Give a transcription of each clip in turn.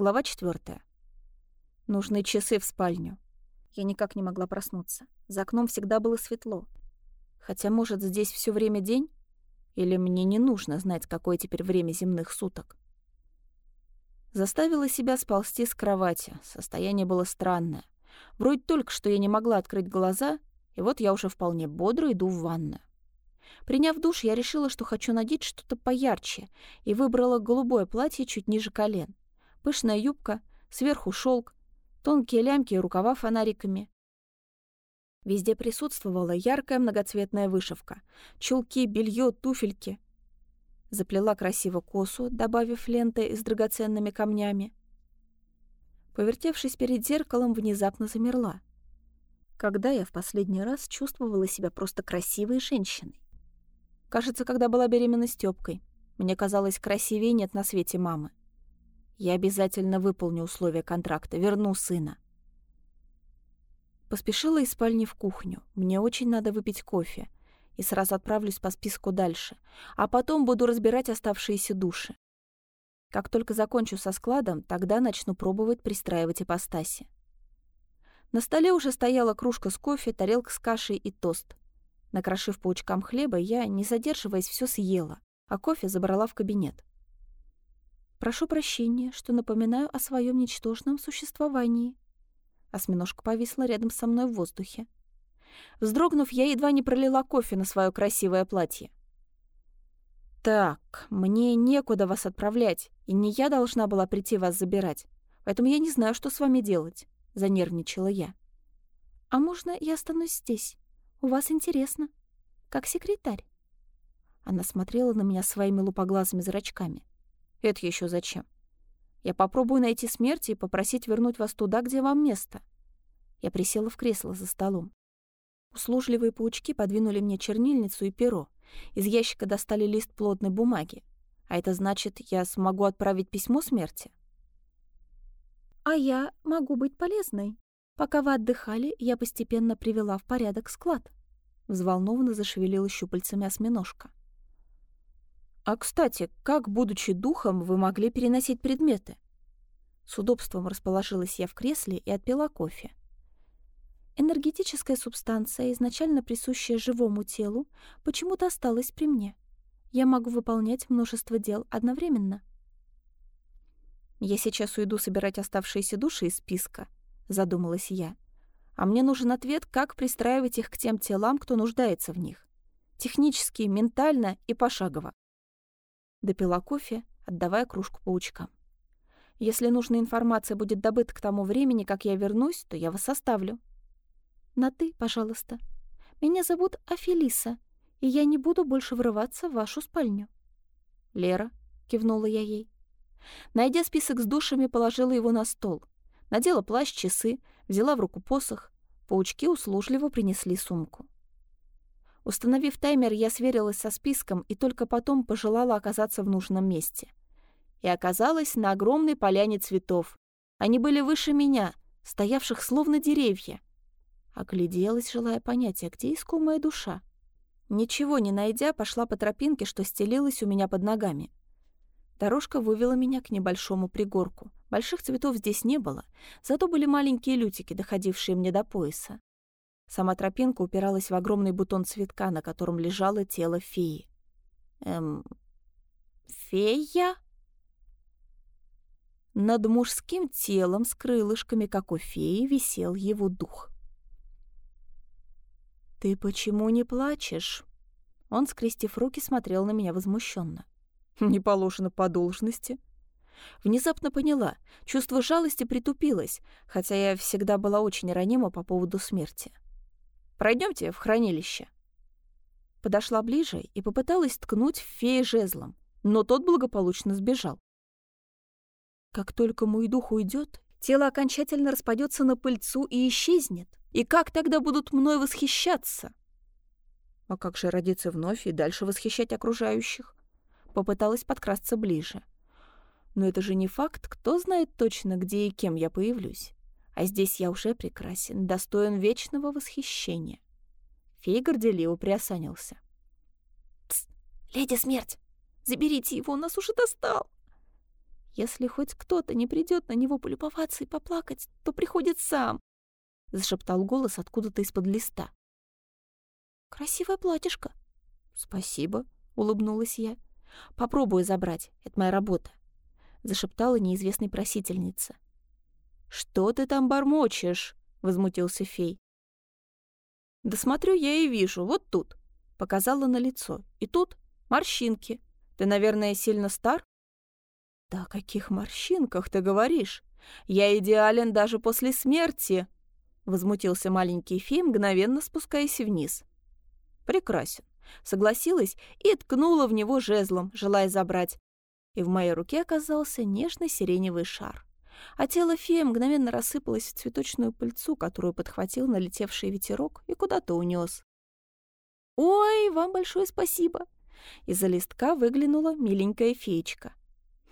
Глава четвертая. Нужны часы в спальню. Я никак не могла проснуться. За окном всегда было светло. Хотя, может, здесь все время день? Или мне не нужно знать, какое теперь время земных суток? Заставила себя сползти с кровати. Состояние было странное. Вроде только что я не могла открыть глаза, и вот я уже вполне бодро иду в ванную. Приняв душ, я решила, что хочу надеть что-то поярче, и выбрала голубое платье чуть ниже колен. Пышная юбка, сверху шелк, тонкие лямки и рукава фонариками. Везде присутствовала яркая многоцветная вышивка. Чулки, белье, туфельки. Заплела красиво косу, добавив ленты с драгоценными камнями. Повертевшись перед зеркалом, внезапно замерла. Когда я в последний раз чувствовала себя просто красивой женщиной? Кажется, когда была беременна Стёпкой. Мне казалось, красивее нет на свете мамы. Я обязательно выполню условия контракта, верну сына. Поспешила из спальни в кухню. Мне очень надо выпить кофе. И сразу отправлюсь по списку дальше. А потом буду разбирать оставшиеся души. Как только закончу со складом, тогда начну пробовать пристраивать ипостаси. На столе уже стояла кружка с кофе, тарелка с кашей и тост. Накрошив паучкам хлеба, я, не задерживаясь, все съела, а кофе забрала в кабинет. «Прошу прощения, что напоминаю о своем ничтожном существовании», Осьминожка повисла рядом со мной в воздухе. Вздрогнув, я едва не пролила кофе на свое красивое платье. «Так, мне некуда вас отправлять, и не я должна была прийти вас забирать, поэтому я не знаю, что с вами делать», — занервничала я. «А можно я останусь здесь? У вас интересно. Как секретарь?» Она смотрела на меня своими лупоглазыми зрачками. «Это еще зачем?» Я попробую найти смерть и попросить вернуть вас туда, где вам место». Я присела в кресло за столом. Услужливые паучки подвинули мне чернильницу и перо. Из ящика достали лист плотной бумаги. А это значит, я смогу отправить письмо смерти? А я могу быть полезной. Пока вы отдыхали, я постепенно привела в порядок склад. Взволнованно зашевелила щупальцами осьминожка. А, кстати, как, будучи духом, вы могли переносить предметы? С удобством расположилась я в кресле и отпила кофе. Энергетическая субстанция, изначально присущая живому телу, почему-то осталась при мне. Я могу выполнять множество дел одновременно. «Я сейчас уйду собирать оставшиеся души из списка», — задумалась я. «А мне нужен ответ, как пристраивать их к тем телам, кто нуждается в них. Технически, ментально и пошагово. Допила кофе, отдавая кружку паучкам. Если нужная информация будет добыта к тому времени, как я вернусь, то я вас оставлю. На «ты», пожалуйста. Меня зовут Афелиса, и я не буду больше врываться в вашу спальню. «Лера», — кивнула я ей. Найдя список с душами, положила его на стол. Надела плащ, часы, взяла в руку посох. Паучки услужливо принесли сумку. Установив таймер, я сверилась со списком и только потом пожелала оказаться в нужном месте. И оказалась на огромной поляне цветов. Они были выше меня, стоявших словно деревья. Огляделась, желая понять, а где искомая душа. Ничего не найдя, пошла по тропинке, что стелилась у меня под ногами. Дорожка вывела меня к небольшому пригорку. Больших цветов здесь не было, зато были маленькие лютики, доходившие мне до пояса. Сама тропинка упиралась в огромный бутон цветка, на котором лежало тело феи. Эм... Фея? Над мужским телом с крылышками, как у феи, висел его дух. «Ты почему не плачешь?» Он, скрестив руки, смотрел на меня возмущенно. «Не положено по должности». Внезапно поняла, чувство жалости притупилось, хотя я всегда была очень ранима по поводу смерти. Пройдемте в хранилище». Подошла ближе и попыталась ткнуть в фея жезлом, но тот благополучно сбежал. Как только мой дух уйдет, тело окончательно распадется на пыльцу и исчезнет. И как тогда будут мной восхищаться? А как же родиться вновь и дальше восхищать окружающих? Попыталась подкрасться ближе. Но это же не факт, кто знает точно, где и кем я появлюсь. А здесь я уже прекрасен, достоин вечного восхищения. Фей горделиво приосанился. «Тсс! Леди Смерть! Заберите его, он нас уже достал!» Если хоть кто-то не придет на него полюбоваться и поплакать, то приходит сам, — зашептал голос откуда-то из-под листа. «Красивое платьишко». «Спасибо», — улыбнулась я. «Попробую забрать, это моя работа», — зашептала неизвестной просительница. «Что ты там бормочешь?» — возмутился фей. «Да смотрю я и вижу, вот тут», — показала на лицо. «И тут морщинки. Ты, наверное, сильно стар?» «Да о каких морщинках ты говоришь? Я идеален даже после смерти!» Возмутился маленький фей, мгновенно спускаясь вниз. «Прекрасен», — согласилась и ткнула в него жезлом, желая забрать. И в моей руке оказался нежный сиреневый шар а тело феи мгновенно рассыпалось в цветочную пыльцу, которую подхватил налетевший ветерок и куда-то унес. «Ой, вам большое спасибо!» Из-за листка выглянула миленькая феечка.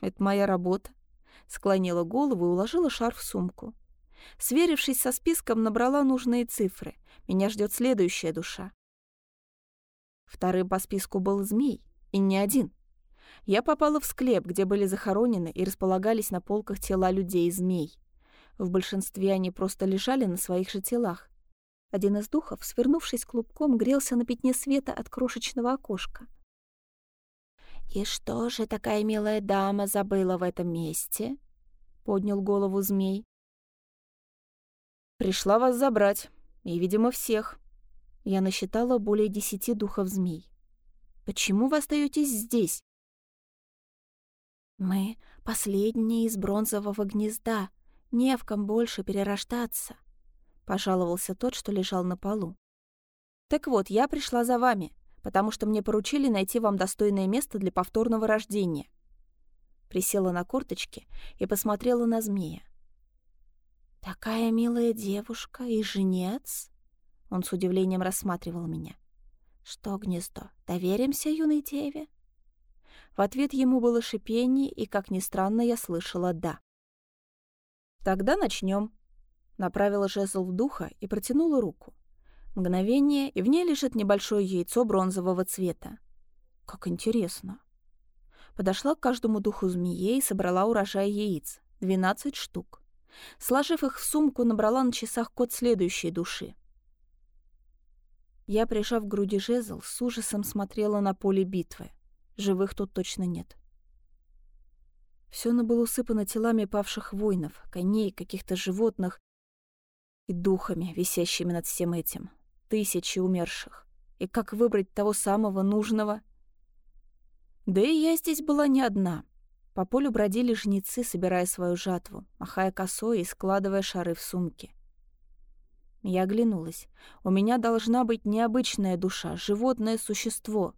«Это моя работа», — склонила голову и уложила шар в сумку. Сверившись со списком, набрала нужные цифры. Меня ждет следующая душа. Вторым по списку был змей, и не один. Я попала в склеп, где были захоронены и располагались на полках тела людей и змей. В большинстве они просто лежали на своих же телах. Один из духов, свернувшись клубком, грелся на пятне света от крошечного окошка. «И что же такая милая дама забыла в этом месте?» — поднял голову змей. «Пришла вас забрать. И, видимо, всех». Я насчитала более десяти духов змей. «Почему вы остаетесь здесь?» «Мы последние из бронзового гнезда, не в ком больше перерождаться», — пожаловался тот, что лежал на полу. «Так вот, я пришла за вами, потому что мне поручили найти вам достойное место для повторного рождения». Присела на корточки и посмотрела на змея. «Такая милая девушка и женец?» Он с удивлением рассматривал меня. «Что, гнездо, доверимся юной деве?» В ответ ему было шипение, и, как ни странно, я слышала «да». «Тогда начнем. Направила жезл в духа и протянула руку. Мгновение, и в ней лежит небольшое яйцо бронзового цвета. Как интересно. Подошла к каждому духу змеи и собрала урожай яиц. 12 штук. Сложив их в сумку, набрала на часах код следующей души. Я, прижав к груди жезл, с ужасом смотрела на поле битвы. Живых тут точно нет. Все оно было усыпано телами павших воинов, коней, каких-то животных и духами, висящими над всем этим. Тысячи умерших. И как выбрать того самого нужного? Да и я здесь была не одна. По полю бродили жнецы, собирая свою жатву, махая косой и складывая шары в сумки. Я оглянулась. У меня должна быть необычная душа, животное существо —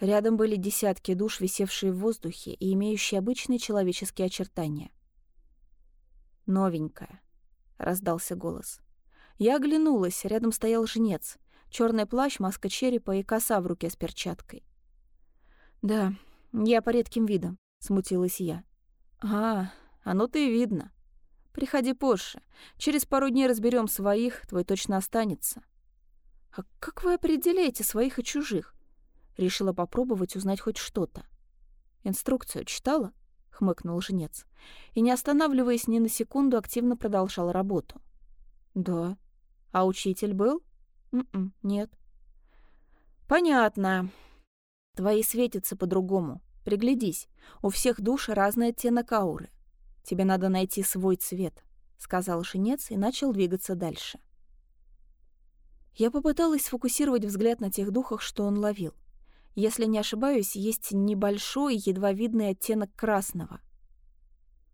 Рядом были десятки душ, висевшие в воздухе и имеющие обычные человеческие очертания. «Новенькая», — раздался голос. Я оглянулась, рядом стоял жнец. Черный плащ, маска черепа и коса в руке с перчаткой. «Да, я по редким видам», — смутилась я. «А, оно-то и видно. Приходи позже. Через пару дней разберем своих, твой точно останется». «А как вы определяете своих и чужих?» Решила попробовать узнать хоть что-то. «Инструкцию читала?» — хмыкнул жнец. И, не останавливаясь ни на секунду, активно продолжал работу. «Да. А учитель был?» М «М-м, «Нет». «Понятно. Твои светятся по-другому. Приглядись. У всех душ разный оттенок ауры. Тебе надо найти свой цвет», — сказал жнец и начал двигаться дальше. Я попыталась сфокусировать взгляд на тех духах, что он ловил. Если не ошибаюсь, есть небольшой, едва видный оттенок красного.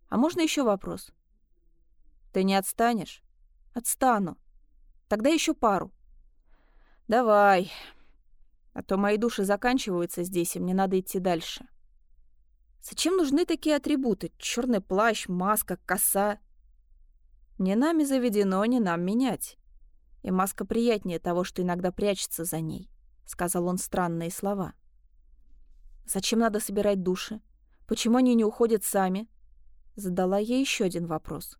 А можно еще вопрос? Ты не отстанешь? Отстану. Тогда еще пару. Давай. А то мои души заканчиваются здесь, и мне надо идти дальше. Зачем нужны такие атрибуты? Черный плащ, маска, коса. Не нами заведено, не нам менять. И маска приятнее того, что иногда прячется за ней. — сказал он странные слова. «Зачем надо собирать души? Почему они не уходят сами?» Задала я еще один вопрос.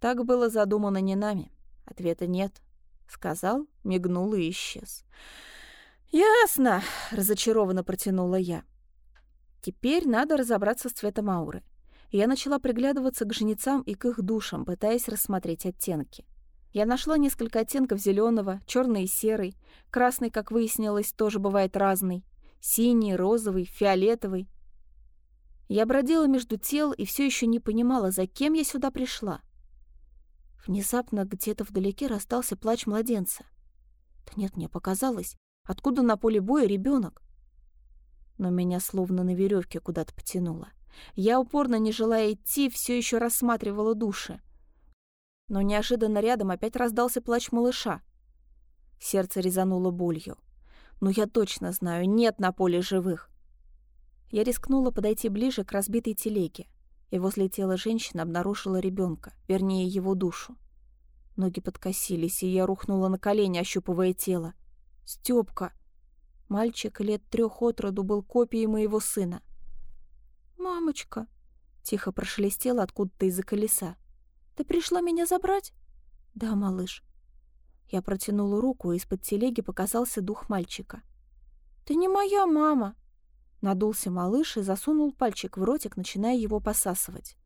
«Так было задумано не нами. Ответа нет», — сказал, мигнул и исчез. «Ясно», — разочарованно протянула я. Теперь надо разобраться с цветом ауры. Я начала приглядываться к жнецам и к их душам, пытаясь рассмотреть оттенки. Я нашла несколько оттенков зеленого, черный и серый, красный, как выяснилось, тоже бывает разный, синий, розовый, фиолетовый. Я бродила между тел и все еще не понимала, за кем я сюда пришла. Внезапно где-то вдалеке раздался плач младенца. Да нет, мне показалось, откуда на поле боя ребенок? Но меня словно на веревке куда-то потянуло. Я упорно, не желая идти, все еще рассматривала души. Но неожиданно рядом опять раздался плач малыша. Сердце резануло болью. Но я точно знаю, нет на поле живых. Я рискнула подойти ближе к разбитой телеге и возле тела женщины обнаружила ребенка, вернее, его душу. Ноги подкосились, и я рухнула на колени, ощупывая тело. Стёпка! Мальчик лет трех от роду был копией моего сына. «Мамочка!» — тихо прошелестела откуда-то из-за колеса. «Ты пришла меня забрать?» «Да, малыш». Я протянула руку, и из-под телеги показался дух мальчика. «Ты не моя мама!» Надулся малыш и засунул пальчик в ротик, начиная его посасывать.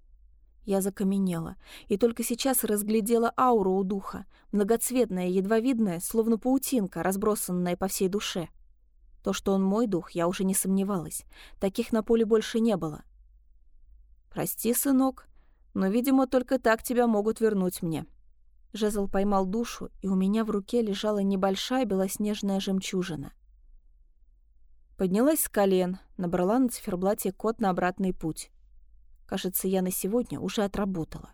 Я закаменела, и только сейчас разглядела ауру у духа, многоцветная, едва видная, словно паутинка, разбросанная по всей душе. То, что он мой дух, я уже не сомневалась. Таких на поле больше не было. «Прости, сынок, но, видимо, только так тебя могут вернуть мне». Жезл поймал душу, и у меня в руке лежала небольшая белоснежная жемчужина. Поднялась с колен, набрала на циферблате код на обратный путь. Кажется, я на сегодня уже отработала.